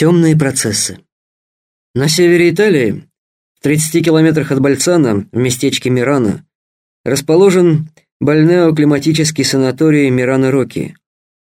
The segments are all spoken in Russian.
Темные процессы. На севере Италии, в 30 километрах от Бальцана, в местечке Мирано, расположен больнеоклиматический санаторий Мирано-Роки,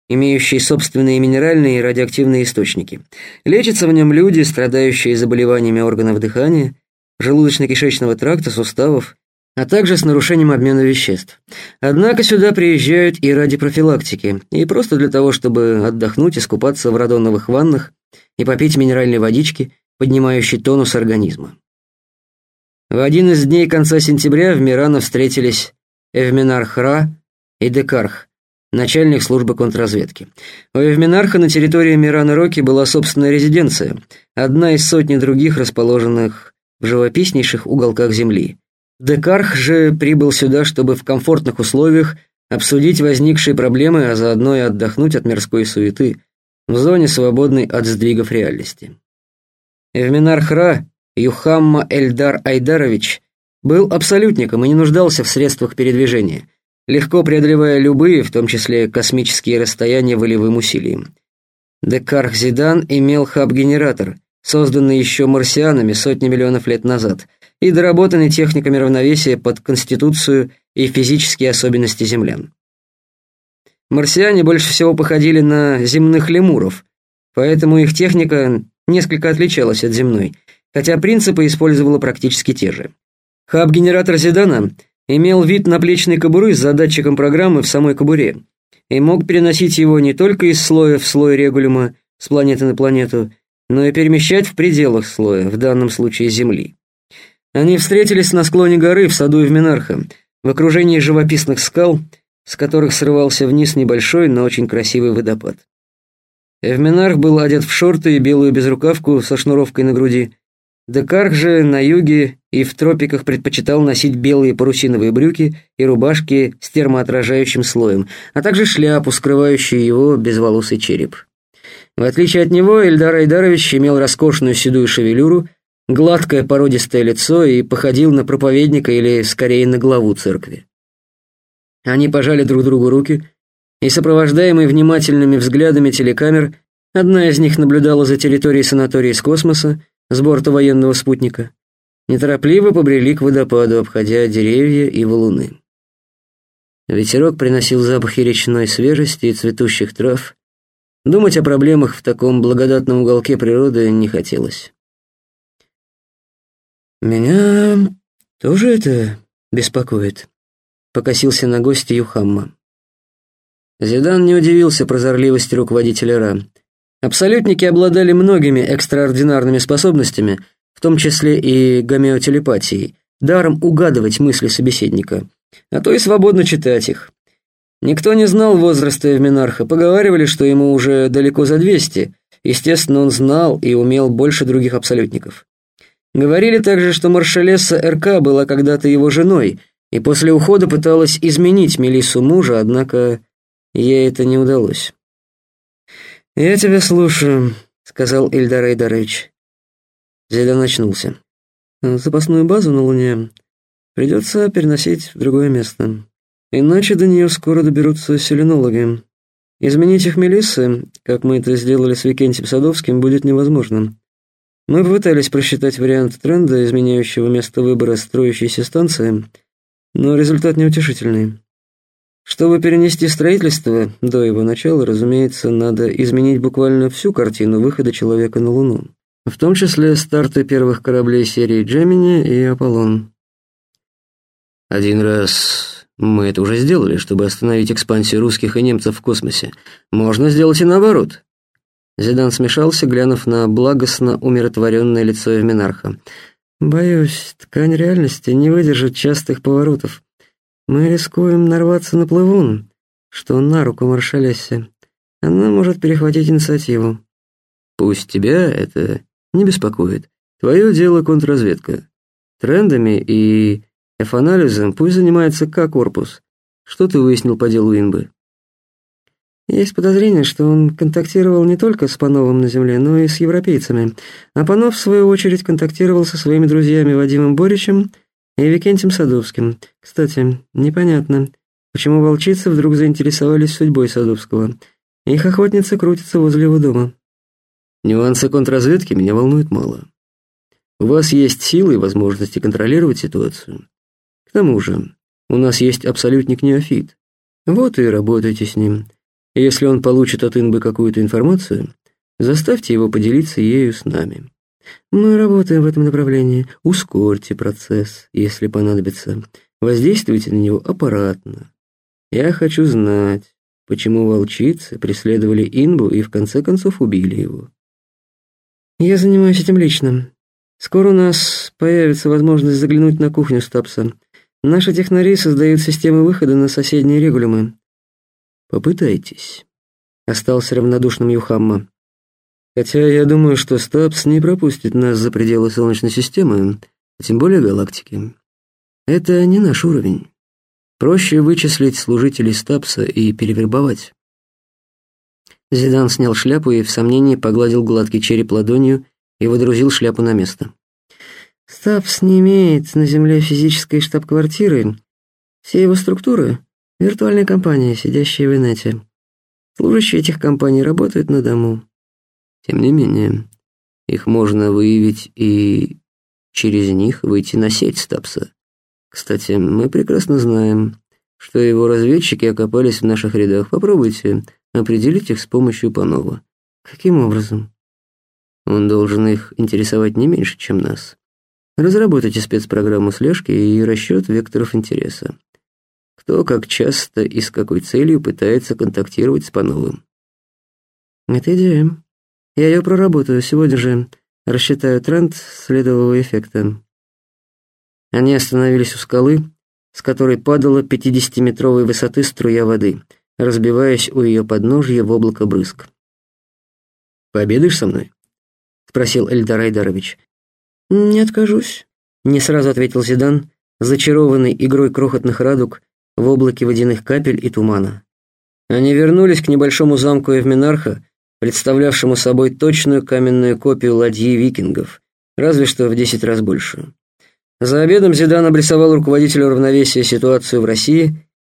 имеющий собственные минеральные и радиоактивные источники. Лечатся в нем люди, страдающие заболеваниями органов дыхания, желудочно-кишечного тракта, суставов, а также с нарушением обмена веществ. Однако сюда приезжают и ради профилактики, и просто для того, чтобы отдохнуть, искупаться в радоновых ваннах и попить минеральной водички, поднимающей тонус организма. В один из дней конца сентября в Мирано встретились Эвминарх Ра и Декарх, начальник службы контрразведки. У Эвминарха на территории Мирано-Роки была собственная резиденция, одна из сотни других, расположенных в живописнейших уголках земли. Декарх же прибыл сюда, чтобы в комфортных условиях обсудить возникшие проблемы, а заодно и отдохнуть от мирской суеты – в зоне, свободной от сдвигов реальности. Эвминар Хра Юхамма Эльдар Айдарович был абсолютником и не нуждался в средствах передвижения, легко преодолевая любые, в том числе космические расстояния волевым усилием. Декарх Зидан имел хаб-генератор, созданный еще марсианами сотни миллионов лет назад и доработанный техниками равновесия под конституцию и физические особенности землян. Марсиане больше всего походили на земных лемуров, поэтому их техника несколько отличалась от земной, хотя принципы использовала практически те же. Хаб-генератор Зидана имел вид наплечной кобуры с задатчиком программы в самой кобуре и мог переносить его не только из слоя в слой регулюма с планеты на планету, но и перемещать в пределах слоя, в данном случае Земли. Они встретились на склоне горы в саду Эвминарха, в окружении живописных скал – с которых срывался вниз небольшой, но очень красивый водопад. Эвменарх был одет в шорты и белую безрукавку со шнуровкой на груди. Декарх же на юге и в тропиках предпочитал носить белые парусиновые брюки и рубашки с термоотражающим слоем, а также шляпу, скрывающую его безволосый череп. В отличие от него, Эльдар Айдарович имел роскошную седую шевелюру, гладкое породистое лицо и походил на проповедника или, скорее, на главу церкви. Они пожали друг другу руки, и, сопровождаемые внимательными взглядами телекамер, одна из них наблюдала за территорией санатория из космоса с борта военного спутника, неторопливо побрели к водопаду, обходя деревья и валуны. Ветерок приносил запахи речной свежести и цветущих трав. Думать о проблемах в таком благодатном уголке природы не хотелось. «Меня тоже это беспокоит», покосился на гостя Юхамма. Зидан не удивился прозорливости руководителя РА. Абсолютники обладали многими экстраординарными способностями, в том числе и гомеотелепатией, даром угадывать мысли собеседника, а то и свободно читать их. Никто не знал возраста Эвминарха, поговаривали, что ему уже далеко за 200, естественно, он знал и умел больше других абсолютников. Говорили также, что маршалесса РК была когда-то его женой – и после ухода пыталась изменить Мелиссу мужа, однако ей это не удалось. «Я тебя слушаю», — сказал Ильдар Айдарович. Зидан очнулся. «Запасную базу на Луне придется переносить в другое место. Иначе до нее скоро доберутся селенологи. Изменить их Мелиссы, как мы это сделали с Викентием Садовским, будет невозможно. Мы попытались просчитать вариант тренда, изменяющего место выбора строящейся станции, но результат неутешительный. Чтобы перенести строительство до его начала, разумеется, надо изменить буквально всю картину выхода человека на Луну, в том числе старты первых кораблей серии «Джемини» и «Аполлон». Один раз мы это уже сделали, чтобы остановить экспансию русских и немцев в космосе. Можно сделать и наоборот. Зидан смешался, глянув на благостно умиротворенное лицо Эвминарха. Боюсь, ткань реальности не выдержит частых поворотов. Мы рискуем нарваться на плывун, что на руку маршалессе. Она может перехватить инициативу. Пусть тебя это не беспокоит. Твое дело контрразведка. Трендами и F-анализом пусть занимается К-корпус. Что ты выяснил по делу Инбы? Есть подозрение, что он контактировал не только с Пановым на земле, но и с европейцами. А Панов, в свою очередь, контактировал со своими друзьями Вадимом Боричем и Викентием Садовским. Кстати, непонятно, почему волчицы вдруг заинтересовались судьбой Садовского. Их охотница крутится возле его дома. Нюансы контрразведки меня волнуют мало. У вас есть силы и возможности контролировать ситуацию. К тому же, у нас есть абсолютник неофит. Вот и работайте с ним. Если он получит от Инбы какую-то информацию, заставьте его поделиться ею с нами. Мы работаем в этом направлении. Ускорьте процесс, если понадобится. Воздействуйте на него аппаратно. Я хочу знать, почему волчицы преследовали Инбу и в конце концов убили его. Я занимаюсь этим лично. Скоро у нас появится возможность заглянуть на кухню Стапса. Наши технари создают системы выхода на соседние регулюмы. Попытайтесь. Остался равнодушным Юхамма. Хотя я думаю, что Стапс не пропустит нас за пределы Солнечной системы, а тем более галактики. Это не наш уровень. Проще вычислить служителей Стапса и перевербовать. Зидан снял шляпу и в сомнении погладил гладкий череп ладонью и водрузил шляпу на место. Стапс не имеет на Земле физической штаб-квартиры. Все его структуры — виртуальные компании, сидящие в инете. Служащие этих компаний работают на дому. Тем не менее, их можно выявить и через них выйти на сеть Стапса. Кстати, мы прекрасно знаем, что его разведчики окопались в наших рядах. Попробуйте определить их с помощью Панова. Каким образом? Он должен их интересовать не меньше, чем нас. Разработайте спецпрограмму слежки и расчет векторов интереса. Кто, как часто и с какой целью пытается контактировать с Пановым. Это идея. Я ее проработаю сегодня же. Рассчитаю тренд следового эффекта. Они остановились у скалы, с которой падала пятидесятиметровой высоты струя воды, разбиваясь у ее подножья в облако брызг. «Пообедаешь со мной?» спросил Эльдар Айдарович. Не откажусь, не сразу ответил Зидан, зачарованный игрой крохотных радуг в облаке водяных капель и тумана. Они вернулись к небольшому замку Эвминарха, представлявшему собой точную каменную копию ладьи викингов, разве что в десять раз больше. За обедом Зидан обрисовал руководителю равновесия ситуацию в России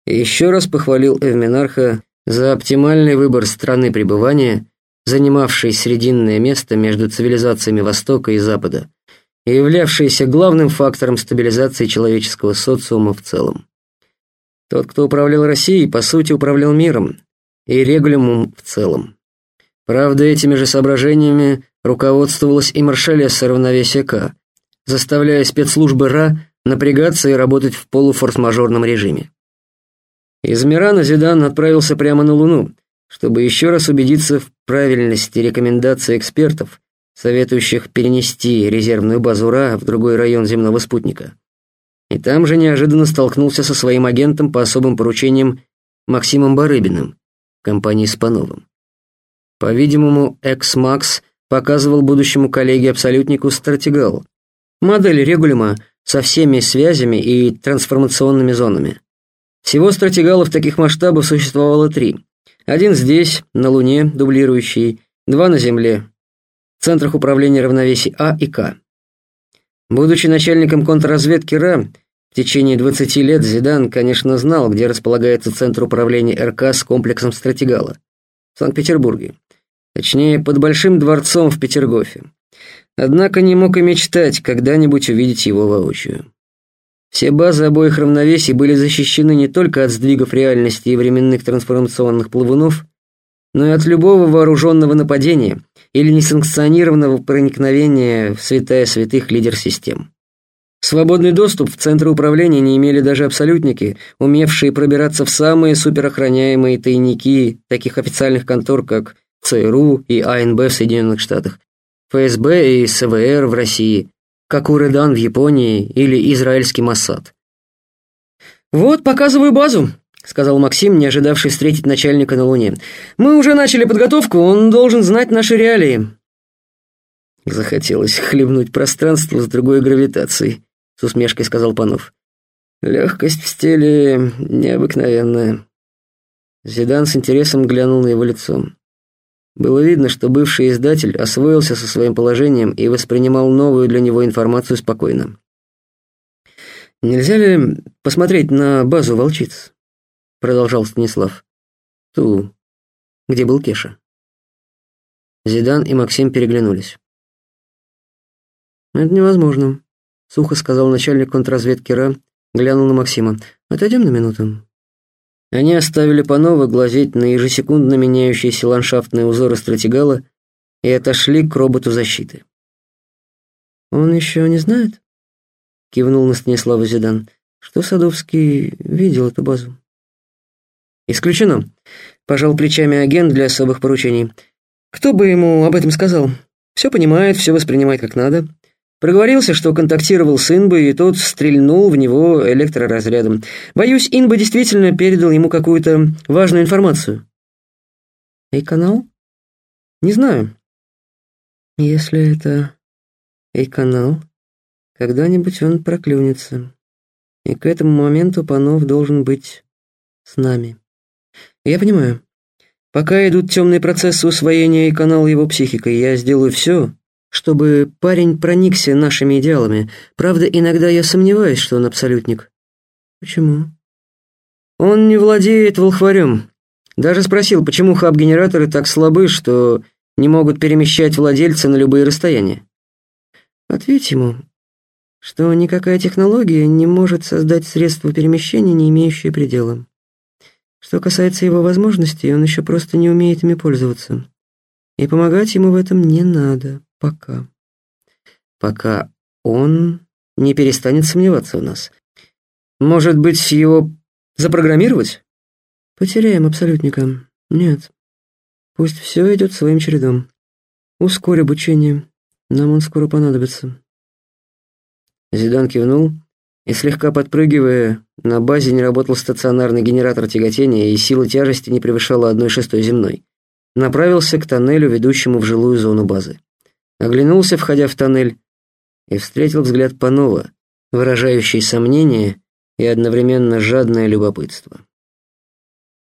и еще раз похвалил Эвминарха за оптимальный выбор страны пребывания занимавший срединное место между цивилизациями Востока и Запада и являвшийся главным фактором стабилизации человеческого социума в целом. Тот, кто управлял Россией, по сути, управлял миром и регулимум в целом. Правда, этими же соображениями руководствовалась и маршалесса равновесия К, заставляя спецслужбы РА напрягаться и работать в полуфорс-мажорном режиме. Из Мирана Зидан отправился прямо на Луну, чтобы еще раз убедиться в правильности рекомендаций экспертов, советующих перенести резервную базу РА в другой район земного спутника. И там же неожиданно столкнулся со своим агентом по особым поручениям Максимом Барыбиным, компании Спановым. По-видимому, Экс-Макс показывал будущему коллеге-абсолютнику стратегал, модель регулима со всеми связями и трансформационными зонами. Всего стратегалов таких масштабов существовало три – один здесь, на Луне, дублирующий, два на Земле, в центрах управления равновесий А и К. Будучи начальником контрразведки РА, в течение 20 лет Зидан, конечно, знал, где располагается центр управления РК с комплексом Стратегала. В Санкт-Петербурге. Точнее, под Большим дворцом в Петергофе. Однако не мог и мечтать когда-нибудь увидеть его воочию. Все базы обоих равновесий были защищены не только от сдвигов реальности и временных трансформационных плавунов, но и от любого вооруженного нападения или несанкционированного проникновения в святая святых лидер систем. Свободный доступ в центры управления не имели даже абсолютники, умевшие пробираться в самые суперохраняемые тайники таких официальных контор, как ЦРУ и АНБ в Соединенных Штатах, ФСБ и СВР в России, как Уредан в Японии или израильский Моссад. «Вот, показываю базу», — сказал Максим, не ожидавший встретить начальника на Луне. «Мы уже начали подготовку, он должен знать наши реалии». Захотелось хлебнуть пространство с другой гравитацией, с усмешкой сказал Панов. Легкость в стиле необыкновенная. Зидан с интересом глянул на его лицо. Было видно, что бывший издатель освоился со своим положением и воспринимал новую для него информацию спокойно. «Нельзя ли посмотреть на базу волчиц?» Продолжал Станислав. «Ту, где был Кеша». Зидан и Максим переглянулись. «Это невозможно», — сухо сказал начальник контрразведки РА, глянул на Максима. «Отойдем на минуту». Они оставили Панова глазеть на ежесекундно меняющиеся ландшафтные узоры стратегала и отошли к роботу защиты. «Он еще не знает?» — кивнул на Станислава Зидан, что Садовский видел эту базу. «Исключено», — пожал плечами агент для особых поручений. «Кто бы ему об этом сказал? Все понимает, все воспринимает как надо. Проговорился, что контактировал с Инбой, и тот стрельнул в него электроразрядом. Боюсь, Инба действительно передал ему какую-то важную информацию». «Эй-канал?» «Не знаю». «Если это Эй-канал, когда-нибудь он проклюнется, и к этому моменту Панов должен быть с нами». Я понимаю. Пока идут темные процессы усвоения и канал его психикой, я сделаю все, чтобы парень проникся нашими идеалами. Правда, иногда я сомневаюсь, что он абсолютник. Почему? Он не владеет волхварем. Даже спросил, почему хаб-генераторы так слабы, что не могут перемещать владельца на любые расстояния. Ответь ему, что никакая технология не может создать средства перемещения, не имеющие предела. Что касается его возможностей, он еще просто не умеет ими пользоваться. И помогать ему в этом не надо. Пока. Пока он не перестанет сомневаться в нас. Может быть, его запрограммировать? Потеряем абсолютника. Нет. Пусть все идет своим чередом. Ускорь обучение. Нам он скоро понадобится. Зидан кивнул и, слегка подпрыгивая, на базе не работал стационарный генератор тяготения, и сила тяжести не превышала одной шестой земной. Направился к тоннелю, ведущему в жилую зону базы. Оглянулся, входя в тоннель, и встретил взгляд Панова, выражающий сомнение и одновременно жадное любопытство.